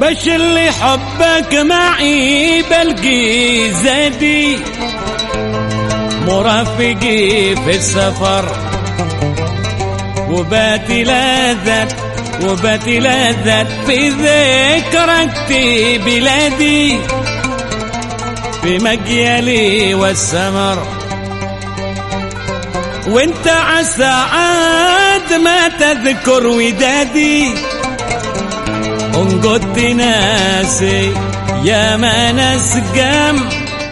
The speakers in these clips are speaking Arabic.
بش اللي حبك معي بلقي زادي مرافقي في السفر. وباتي لذت وباتي لذت في ذكرك في بلادي. في مجيالي والسمر. وانت عسى عاد ما تذكر ودادي. ان كنت ناسي يا ما ناس قام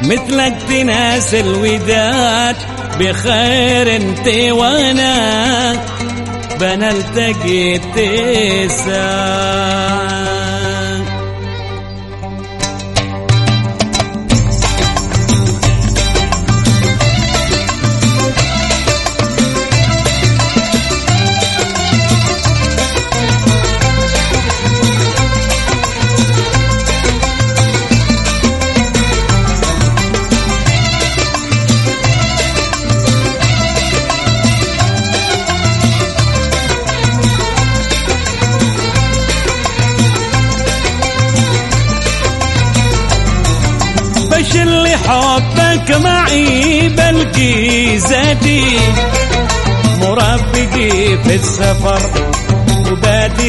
مثلك تناس الوداد بخير انت وأنا بنلتقي تسان حبك معي بلقي زادي. مرافقي في السفر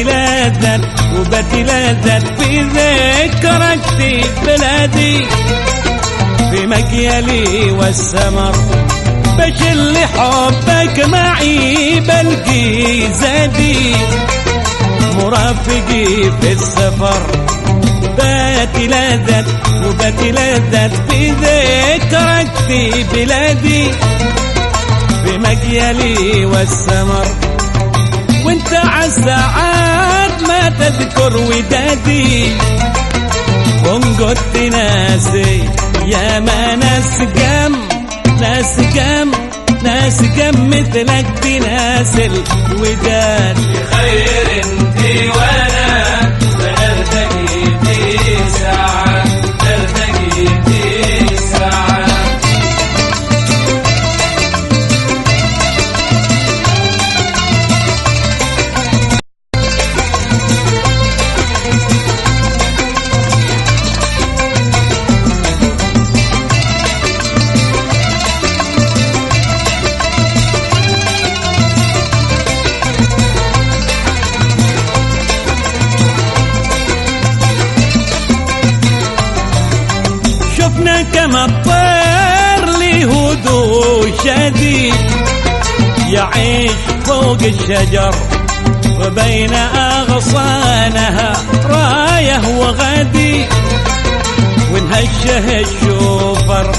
لذت وباتي لذت في ذكرك في بلادي. في مكيالي والسمر بش اللي حبك معي بلقي زادي. مرافقي في السفر لذت وباتي لذت في بلادي في مجيالي والسمر. وانت عالساعات ما تذكر ودادي. وان قلت ناسي يا ما ناس قام ناس قام ناس قام مثلك تناس الوداد. بخير انت وأنا شديد يعيش فوق الشجر وبين أغصانها راية وغدي ونهشه الشوفر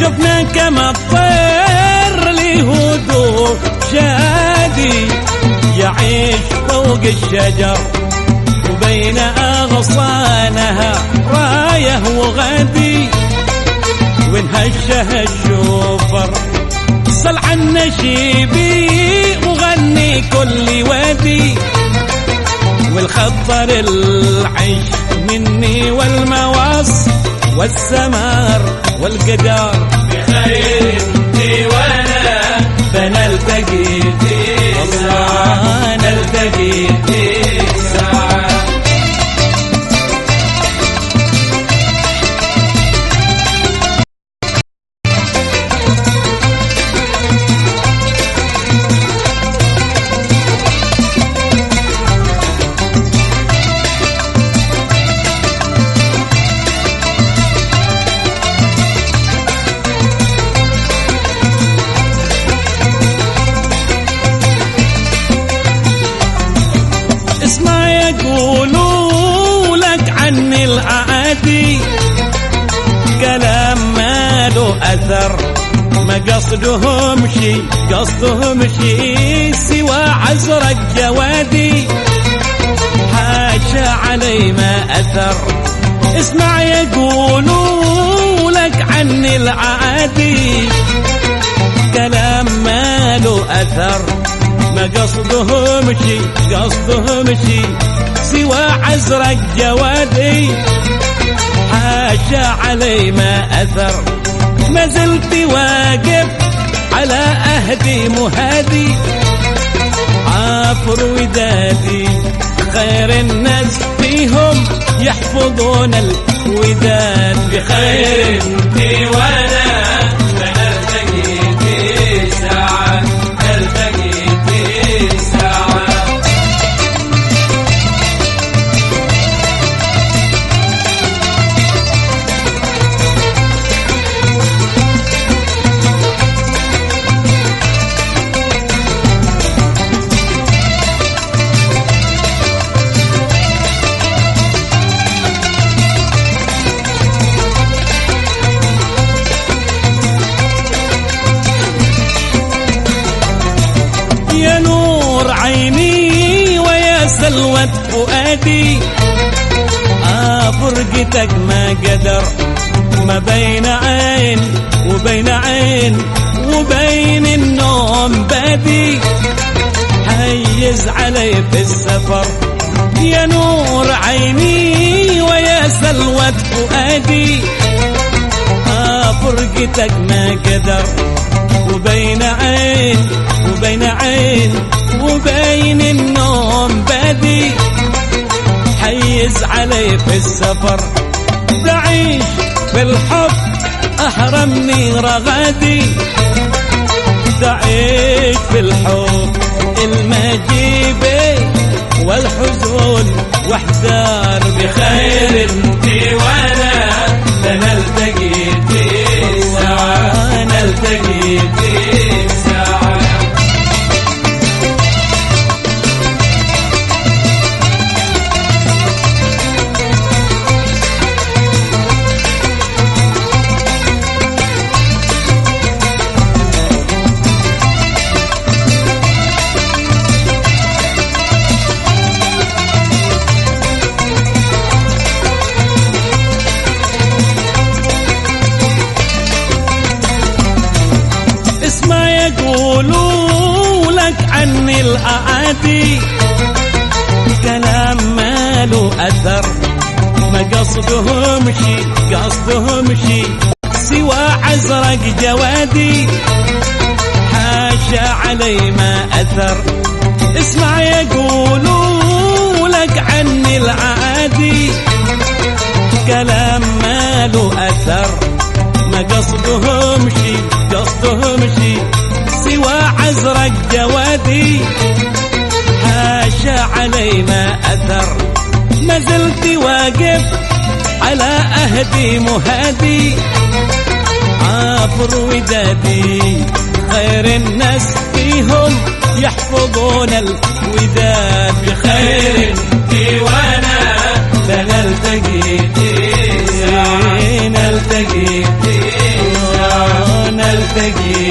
شفنا كما الطير لهدوء شادي. يعيش فوق الشجر وبين أغصانها راية وغدي. ونهشه الشوفر صلع النشيبي وغني كل وادي. والخضر العيش مني والمواص والسمار والقدار. بخير انت وأنا بنلتقي في نلتقي في كلام ما له أثر. ما قصدهم شي قصدهم شي سوى عزرك جوادي حاشا علي ما أثر. اسمع يقولوا لك عني العادي كلام ما له أثر. ما قصدهم شي قصدهم شي سوى عزرك جوادي حاشا علي ما أثر. ما زلت واقف على أهدي مهادي. عافر ودادي خير الناس في فيهم يحفظون الوداد. بخير انت وأنا يا نور عيني ويا سلوة فؤادي. آه فرقتك ما قدر ما بين عين وبين عين وبين النوم بادي. حيز علي في السفر يا نور عيني ويا سلوة فؤادي. فرقتك ما قدر. وبين عين وبين عين وبين النوم بادي حيز علي في السفر. تعيش في الحب أحرمني رغدي. تعيش في الحب المجيبي والحزن واحذر بخير. انت Benedetto. الأعادي كلام ما له أثر. ما قصدهم شي قصدهم شي. سوى عزرق جوادي. حاشا علي ما أثر. اسمع يقولوا لك عني العادي. كلام ما له أثر. ما قصدهم شي قصدهم شي. سوى عزرق جوادي حاشا علي ما أثر. ما زلت واقف على أهدي مهادي. عافر ودادي خير الناس فيهم يحفظون الوداد بخير. انت وأنا فنلتقي في نلتقي في نلتقي